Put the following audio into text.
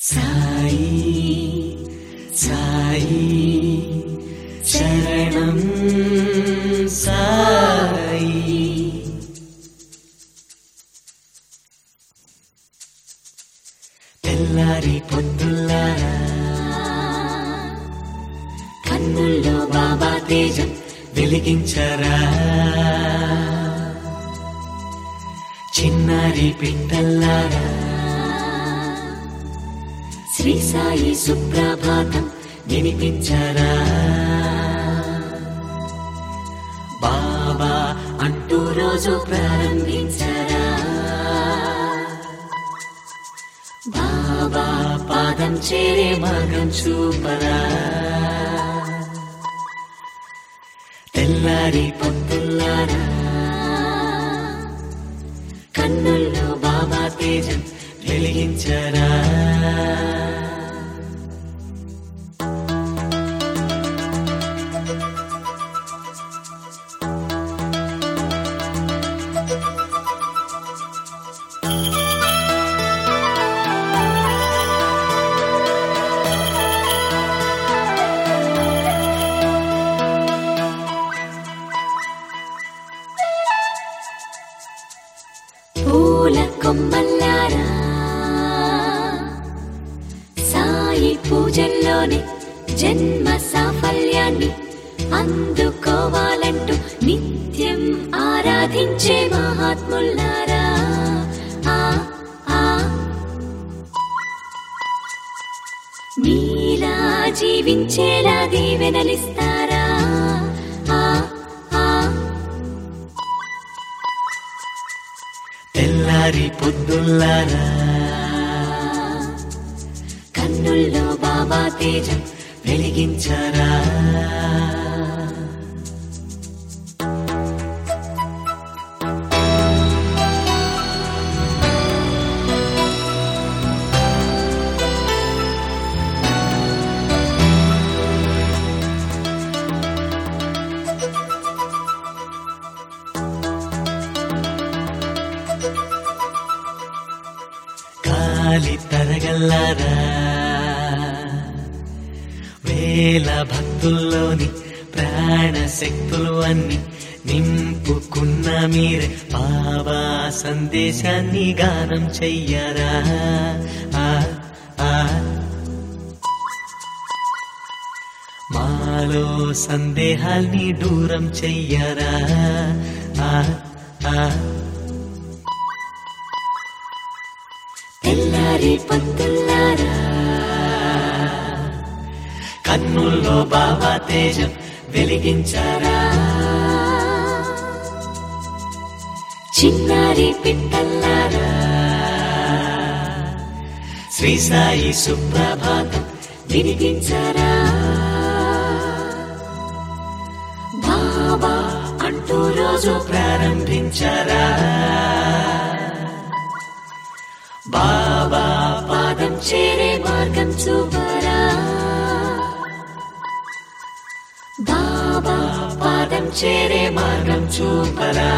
సాయి సాయి శరణం సాయి. తెల్లారి పొద్దుల్లారా కన్నుల్లో బాబా తేజం వెలిగించరా. చిన్నారి పిట్టల్లారా శ్రీ సాయి సుప్రభాతం వినిపించరా బాబా అంటూ రోజు ప్రారంభించరా. బాబా పాదం చేరే మార్గం చూపరా. తెల్లారి పొద్దుల్లారా కన్నుల్లో బాబా తేజం వెలిగించరా. కొమ్మల్లారా సాయి పూజల్లోనే జన్మ సాఫల్యాన్ని అందుకోవాలంటూ నిత్యం ఆరాధించే మహాత్ముల్లారా. ఆ ఆ. మీలా జీవించేలా దీవెనలిస్తారా? తెల్లారి పొద్దుల్లారా. కన్నుల్లో బాబా తేజం వెలిగించరా. గాలి తరగల్లారా వేల భక్తుల్లోని ప్రాణ శక్తులు అన్ని నింపుకున్న మీరే. బాబా సందేశాన్ని గానం చెయ్యరా? ఆ ఆ. మాలో సందేహాల్ని దూరం చెయ్యరా? ఆ ఆ. తెల్లారి పొద్దుల్లారా కన్నుల్లో బాబా తేజం వెలిగించారా. చిన్నారి పిట్టల్లారా. శ్రీ సాయి సుప్రభాతం వినిపించరా బాబా అంటూ రోజు ప్రారంభించారా. చేరే మార్గం చూపరా బాబా పాదం చేరే మార్గం చూపరా